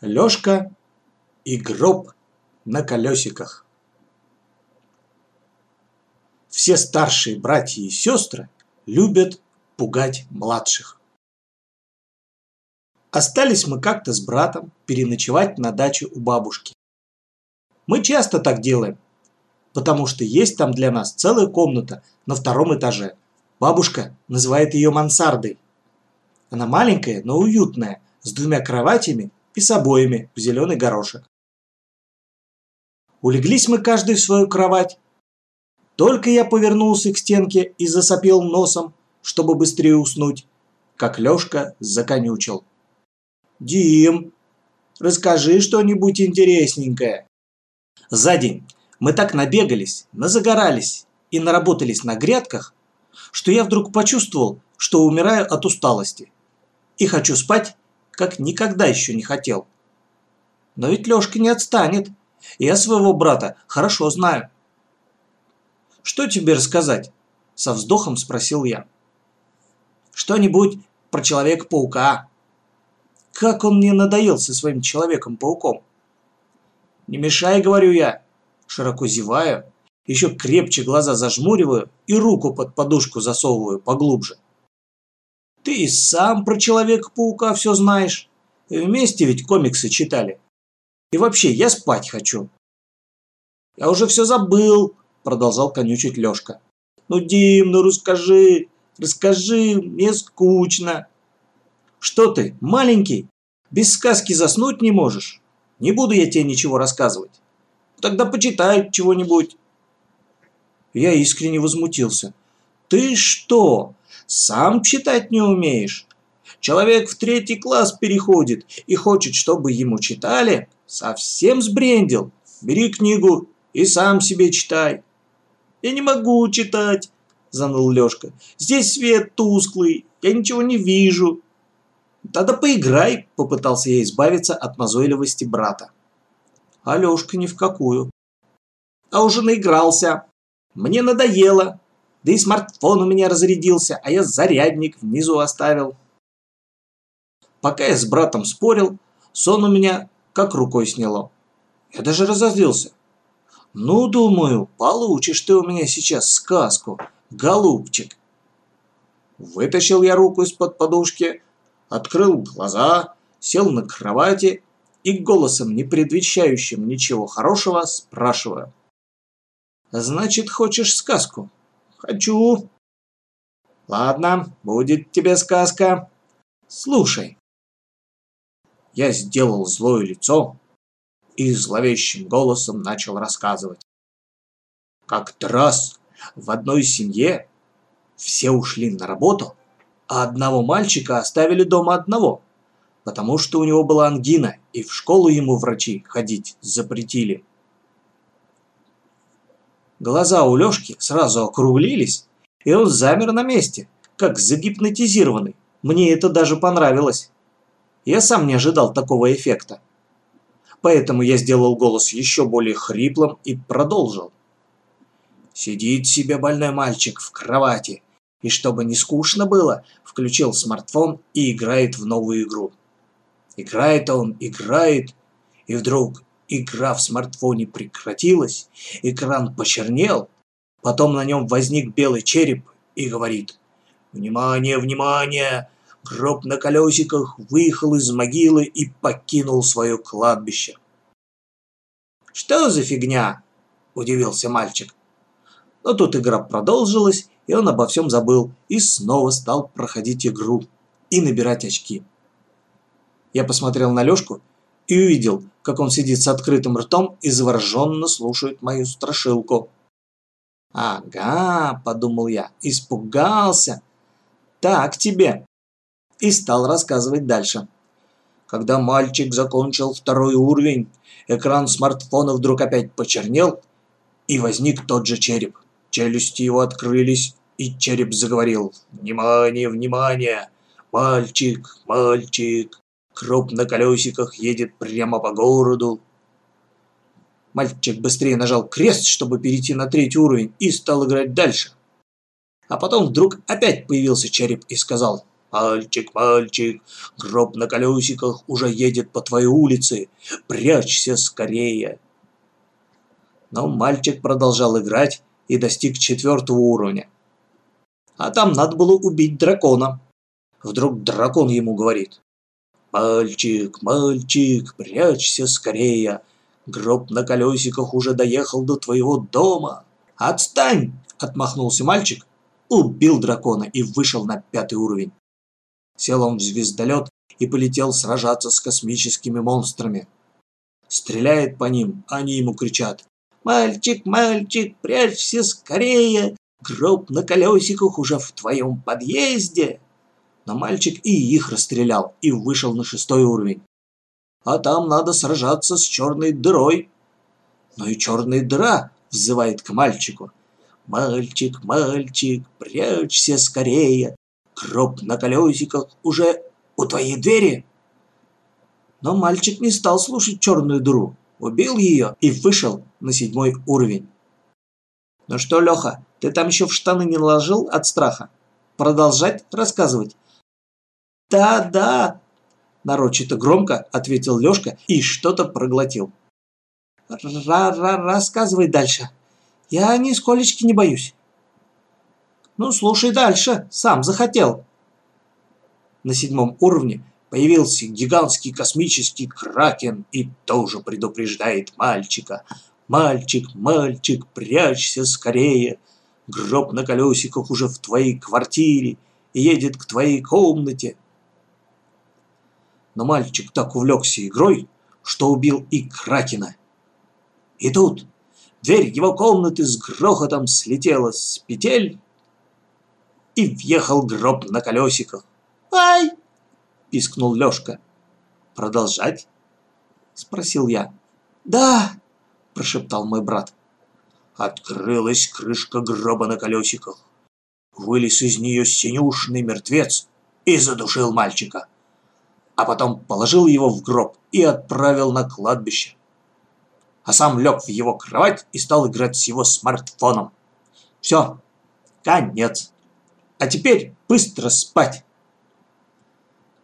Лёшка и гроб на колесиках. Все старшие братья и сестры любят пугать младших. Остались мы как-то с братом переночевать на даче у бабушки. Мы часто так делаем, потому что есть там для нас целая комната на втором этаже. Бабушка называет ее мансардой. Она маленькая, но уютная, с двумя кроватями и с обоями в зеленый горошек. Улеглись мы каждый в свою кровать. Только я повернулся к стенке и засопел носом, чтобы быстрее уснуть, как Лёшка законючил. «Дим, расскажи что-нибудь интересненькое». За день мы так набегались, назагорались и наработались на грядках, что я вдруг почувствовал, что умираю от усталости и хочу спать как никогда еще не хотел. Но ведь Лёшка не отстанет. Я своего брата хорошо знаю. «Что тебе рассказать?» – со вздохом спросил я. «Что-нибудь про Человека-паука». Как он мне надоел со своим Человеком-пауком. «Не мешай», – говорю я, широко зеваю, еще крепче глаза зажмуриваю и руку под подушку засовываю поглубже. Ты и сам про Человека-паука все знаешь. Вместе ведь комиксы читали. И вообще, я спать хочу. Я уже все забыл, продолжал конючить Лешка. Ну, Дим, ну расскажи, расскажи, мне скучно. Что ты, маленький, без сказки заснуть не можешь? Не буду я тебе ничего рассказывать. Тогда почитай чего-нибудь. Я искренне возмутился. Ты что, сам читать не умеешь. Человек в третий класс переходит и хочет, чтобы ему читали. Совсем сбрендил. Бери книгу и сам себе читай. Я не могу читать, заныл Лёшка. Здесь свет тусклый, я ничего не вижу. Тогда поиграй, попытался я избавиться от назойливости брата. А Лёшка ни в какую. А уже наигрался. Мне надоело. Да и смартфон у меня разрядился, а я зарядник внизу оставил. Пока я с братом спорил, сон у меня как рукой сняло. Я даже разозлился. Ну, думаю, получишь ты у меня сейчас сказку, голубчик. Вытащил я руку из-под подушки, открыл глаза, сел на кровати и голосом, не предвещающим ничего хорошего, спрашиваю. «Значит, хочешь сказку?» Хочу. Ладно, будет тебе сказка. Слушай. Я сделал злое лицо и зловещим голосом начал рассказывать. Как-то раз в одной семье все ушли на работу, а одного мальчика оставили дома одного, потому что у него была ангина, и в школу ему врачи ходить запретили. Глаза у Лёшки сразу округлились, и он замер на месте, как загипнотизированный. Мне это даже понравилось. Я сам не ожидал такого эффекта. Поэтому я сделал голос еще более хриплым и продолжил. Сидит себе больной мальчик в кровати, и чтобы не скучно было, включил смартфон и играет в новую игру. Играет он, играет, и вдруг Игра в смартфоне прекратилась, экран почернел, потом на нем возник белый череп и говорит «Внимание, внимание!» Гроб на колесиках выехал из могилы и покинул свое кладбище. «Что за фигня?» – удивился мальчик. Но тут игра продолжилась, и он обо всем забыл и снова стал проходить игру и набирать очки. Я посмотрел на Лёшку и увидел, как он сидит с открытым ртом и завороженно слушает мою страшилку. «Ага», – подумал я, – «испугался. Так тебе». И стал рассказывать дальше. Когда мальчик закончил второй уровень, экран смартфона вдруг опять почернел, и возник тот же череп. Челюсти его открылись, и череп заговорил. «Внимание, внимание! Мальчик, мальчик, Кроп на колесиках едет прямо по городу. Мальчик быстрее нажал крест, чтобы перейти на третий уровень, и стал играть дальше. А потом вдруг опять появился череп и сказал «Мальчик, мальчик, гроб на колесиках уже едет по твоей улице, прячься скорее!» Но мальчик продолжал играть и достиг четвертого уровня. А там надо было убить дракона. Вдруг дракон ему говорит. «Мальчик, мальчик, прячься скорее! Гроб на колесиках уже доехал до твоего дома!» «Отстань!» – отмахнулся мальчик, убил дракона и вышел на пятый уровень. Сел он в звездолет и полетел сражаться с космическими монстрами. Стреляет по ним, они ему кричат «Мальчик, мальчик, прячься скорее! Гроб на колесиках уже в твоем подъезде!» Но мальчик и их расстрелял и вышел на шестой уровень. А там надо сражаться с черной дырой. Но и черная дыра взывает к мальчику. «Мальчик, мальчик, прячься скорее! Гроб на колесиках уже у твоей двери!» Но мальчик не стал слушать черную дыру убил ее и вышел на седьмой уровень. «Ну что, Леха, ты там еще в штаны не наложил от страха? Продолжать рассказывать?» «Да, да!» – нарочито громко ответил Лешка и что-то проглотил. «Ра-ра, рассказывай дальше. Я нисколечки не боюсь». «Ну, слушай дальше, сам захотел». На седьмом уровне Появился гигантский космический кракен и тоже предупреждает мальчика. «Мальчик, мальчик, прячься скорее! Гроб на колесиках уже в твоей квартире и едет к твоей комнате!» Но мальчик так увлекся игрой, что убил и кракена. И тут дверь его комнаты с грохотом слетела с петель и въехал гроб на колесиках. «Ай!» пискнул Лёшка. «Продолжать?» – спросил я. «Да!» – прошептал мой брат. Открылась крышка гроба на колесиках. Вылез из нее синюшный мертвец и задушил мальчика. А потом положил его в гроб и отправил на кладбище. А сам лег в его кровать и стал играть с его смартфоном. Все, конец. А теперь быстро спать.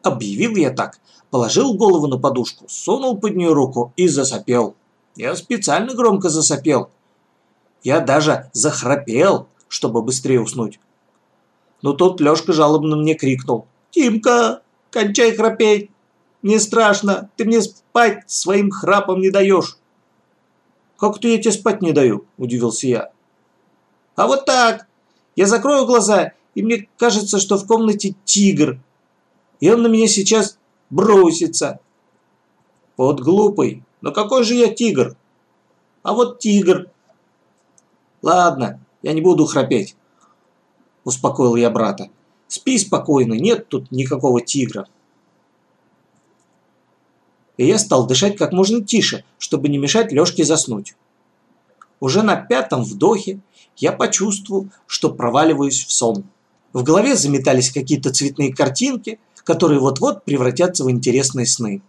Объявил я так, положил голову на подушку, сунул под нее руку и засопел. Я специально громко засопел. Я даже захрапел, чтобы быстрее уснуть. Но тут Лёшка жалобно мне крикнул. «Тимка, кончай храпеть! Мне страшно, ты мне спать своим храпом не даешь!» «Как ты я тебе спать не даю?» – удивился я. «А вот так! Я закрою глаза, и мне кажется, что в комнате тигр, и он на меня сейчас бросится. Вот глупый, но какой же я тигр? А вот тигр. Ладно, я не буду храпеть, успокоил я брата. Спи спокойно, нет тут никакого тигра. И я стал дышать как можно тише, чтобы не мешать Лёшке заснуть. Уже на пятом вдохе я почувствовал, что проваливаюсь в сон. В голове заметались какие-то цветные картинки – которые вот-вот превратятся в интересные сны.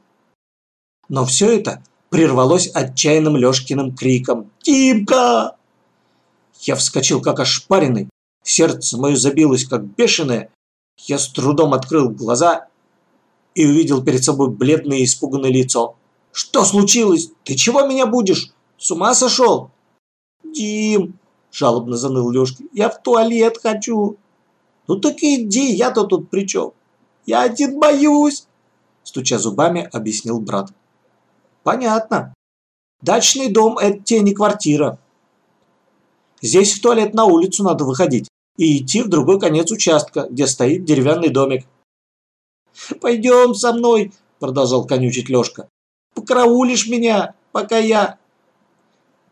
Но все это прервалось отчаянным Лешкиным криком «Тимка!». Я вскочил как ошпаренный, сердце мое забилось как бешеное, я с трудом открыл глаза и увидел перед собой бледное и испуганное лицо. «Что случилось? Ты чего меня будешь? С ума сошел?» «Дим!» – жалобно заныл Лешка. «Я в туалет хочу!» «Ну так иди, я-то тут при чем?» Я один боюсь!» Стуча зубами, объяснил брат. «Понятно. Дачный дом – это тебе не квартира. Здесь в туалет на улицу надо выходить и идти в другой конец участка, где стоит деревянный домик». «Пойдем со мной!» – продолжал конючить Лешка. «Покараулишь меня, пока я...»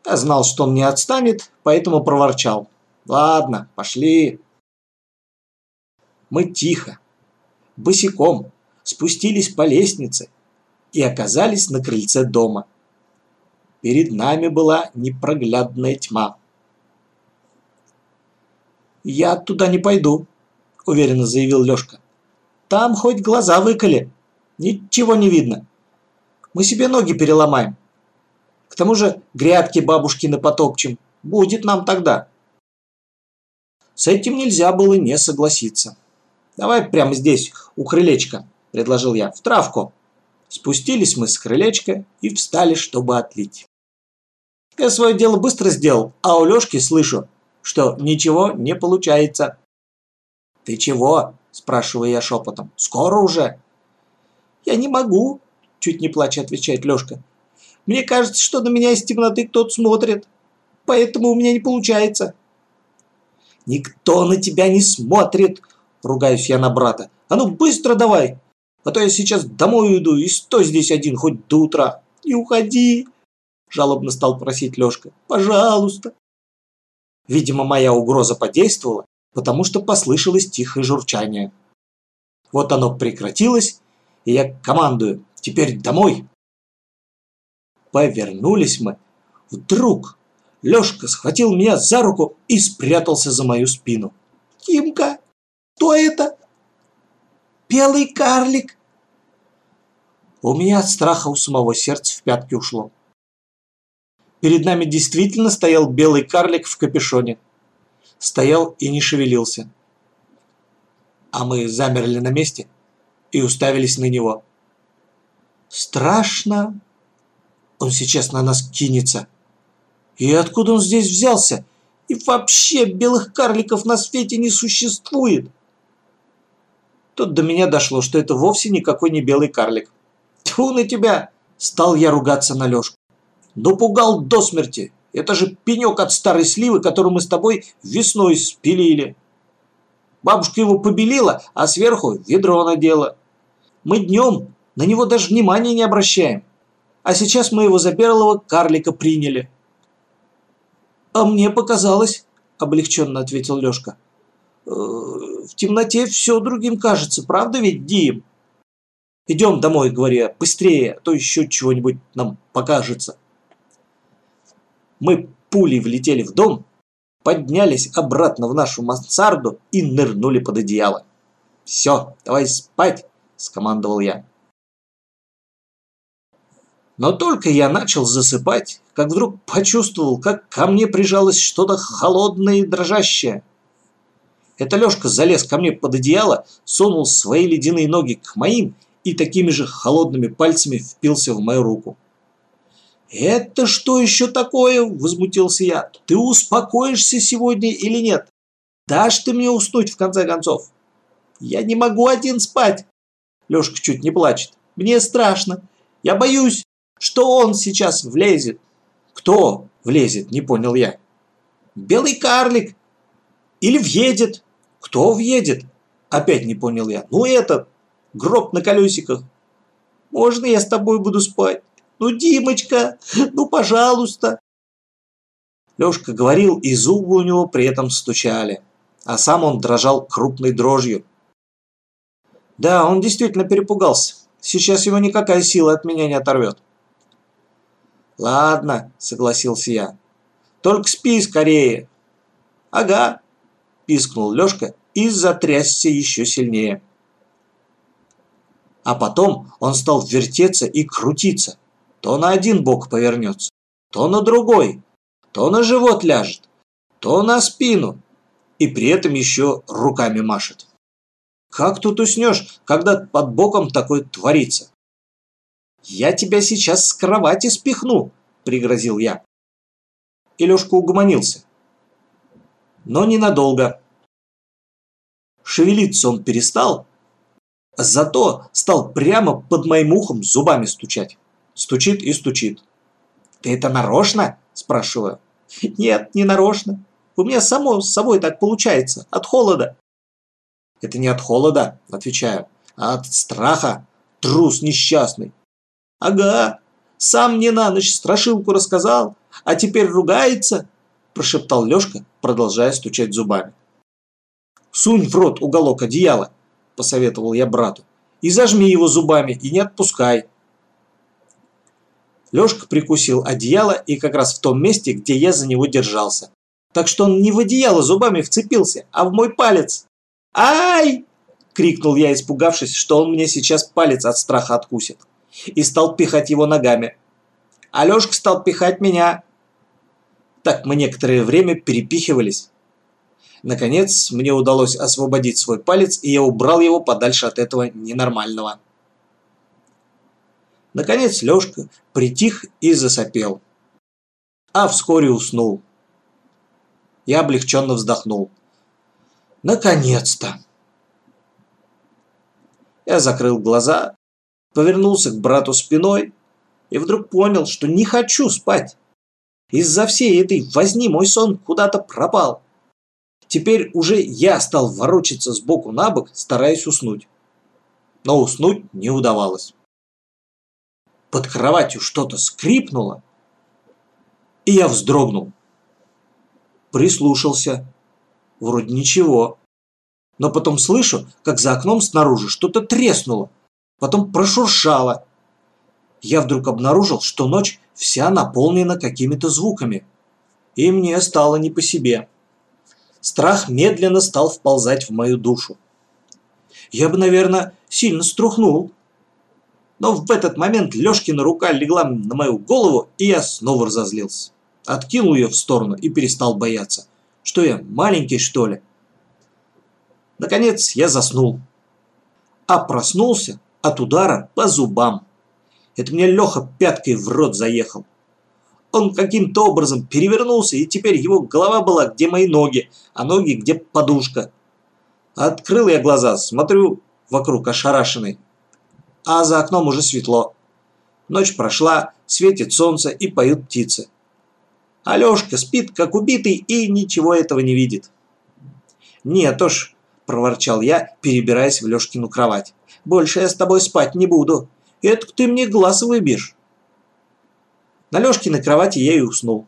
Я знал, что он не отстанет, поэтому проворчал. «Ладно, пошли». Мы тихо, босиком спустились по лестнице и оказались на крыльце дома. Перед нами была непроглядная тьма. «Я туда не пойду», – уверенно заявил Лёшка. «Там хоть глаза выколи, ничего не видно. Мы себе ноги переломаем. К тому же грядки бабушкины потопчем. Будет нам тогда». С этим нельзя было не согласиться. Давай прямо здесь, у крылечка, предложил я, в травку. Спустились мы с крылечка и встали, чтобы отлить. Я свое дело быстро сделал, а у Лёшки слышу, что ничего не получается. «Ты чего?» – спрашиваю я шепотом. «Скоро уже?» «Я не могу», – чуть не плача отвечает Лёшка. «Мне кажется, что на меня из темноты кто-то смотрит, поэтому у меня не получается». «Никто на тебя не смотрит!» – ругаюсь я на брата. «А ну быстро давай, а то я сейчас домой уйду и стой здесь один хоть до утра. Не уходи!» – жалобно стал просить Лёшка. «Пожалуйста!» Видимо, моя угроза подействовала, потому что послышалось тихое журчание. Вот оно прекратилось, и я командую «Теперь домой!» Повернулись мы. Вдруг Лёшка схватил меня за руку и спрятался за мою спину. «Тимка, кто это?» «Белый карлик!» У меня от страха у самого сердца в пятки ушло. Перед нами действительно стоял белый карлик в капюшоне. Стоял и не шевелился. А мы замерли на месте и уставились на него. Страшно. Он сейчас на нас кинется. И откуда он здесь взялся? И вообще белых карликов на свете не существует. Тут до меня дошло, что это вовсе никакой не белый карлик. Тьфу на тебя! Стал я ругаться на Лёшку. Допугал до смерти. Это же пенек от старой сливы, которую мы с тобой весной спилили. Бабушка его побелила, а сверху ведро надела. Мы днем на него даже внимания не обращаем. А сейчас мы его за белого карлика приняли. «А мне показалось», – облегченно ответил Лёшка. «Э, «В темноте все другим кажется, правда ведь, Дим?» «Идем домой», – говорю я, – «быстрее, а то еще чего-нибудь нам покажется». Мы пулей влетели в дом, поднялись обратно в нашу мансарду и нырнули под одеяло. «Все, давай спать», – скомандовал я. Но только я начал засыпать, как вдруг почувствовал, как ко мне прижалось что-то холодное и дрожащее. Это Лёшка залез ко мне под одеяло, сунул свои ледяные ноги к моим и такими же холодными пальцами впился в мою руку. «Это что еще такое?» – возмутился я. «Ты успокоишься сегодня или нет? Дашь ты мне уснуть в конце концов?» «Я не могу один спать!» Лёшка чуть не плачет. «Мне страшно. Я боюсь, что он сейчас влезет». «Кто влезет?» – не понял я. «Белый карлик. Или въедет». «Кто въедет?» – опять не понял я. «Ну этот, гроб на колесиках. Можно я с тобой буду спать?» Ну, Димочка, ну, пожалуйста. Лёшка говорил, и зубы у него при этом стучали, а сам он дрожал крупной дрожью. Да, он действительно перепугался. Сейчас его никакая сила от меня не оторвет. Ладно, согласился я. Только спи скорее. Ага, пискнул Лёшка и затрясся еще сильнее. А потом он стал вертеться и крутиться то на один бок повернется, то на другой, то на живот ляжет, то на спину, и при этом еще руками машет. Как тут уснешь, когда под боком такое творится? «Я тебя сейчас с кровати спихну», – пригрозил я. И Лёшка угомонился. Но ненадолго. Шевелиться он перестал, зато стал прямо под моим ухом зубами стучать. Стучит и стучит. «Ты это нарочно?» – спрашиваю. «Нет, не нарочно. У меня само с собой так получается. От холода». «Это не от холода», – отвечаю, – «а от страха. Трус несчастный». «Ага, сам мне на ночь страшилку рассказал, а теперь ругается», – прошептал Лёшка, продолжая стучать зубами. «Сунь в рот уголок одеяла», – посоветовал я брату, – «и зажми его зубами, и не отпускай». Лёшка прикусил одеяло и как раз в том месте, где я за него держался. Так что он не в одеяло зубами вцепился, а в мой палец. «Ай!» – крикнул я, испугавшись, что он мне сейчас палец от страха откусит. И стал пихать его ногами. А Лёшка стал пихать меня. Так мы некоторое время перепихивались. Наконец, мне удалось освободить свой палец, и я убрал его подальше от этого ненормального. Наконец Лёшка притих и засопел. А вскоре уснул. Я облегченно вздохнул. Наконец-то! Я закрыл глаза, повернулся к брату спиной и вдруг понял, что не хочу спать. Из-за всей этой возни мой сон куда-то пропал. Теперь уже я стал ворочаться сбоку на бок, стараясь уснуть. Но уснуть не удавалось. Под кроватью что-то скрипнуло, и я вздрогнул. Прислушался. Вроде ничего. Но потом слышу, как за окном снаружи что-то треснуло. Потом прошуршало. Я вдруг обнаружил, что ночь вся наполнена какими-то звуками. И мне стало не по себе. Страх медленно стал вползать в мою душу. Я бы, наверное, сильно струхнул. Но в этот момент Лёшкина рука легла на мою голову, и я снова разозлился. Откинул ее в сторону и перестал бояться. Что я, маленький, что ли? Наконец я заснул. А проснулся от удара по зубам. Это мне Леха пяткой в рот заехал. Он каким-то образом перевернулся, и теперь его голова была где мои ноги, а ноги где подушка. Открыл я глаза, смотрю вокруг ошарашенный. А за окном уже светло. Ночь прошла, светит солнце и поют птицы. Алешка спит, как убитый, и ничего этого не видит. «Нет уж», – проворчал я, перебираясь в Лешкину кровать. «Больше я с тобой спать не буду. Это ты мне глаз выбьешь». На Лёшкиной кровати я и уснул.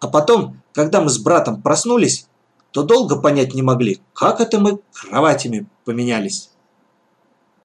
А потом, когда мы с братом проснулись, то долго понять не могли, как это мы кроватями поменялись.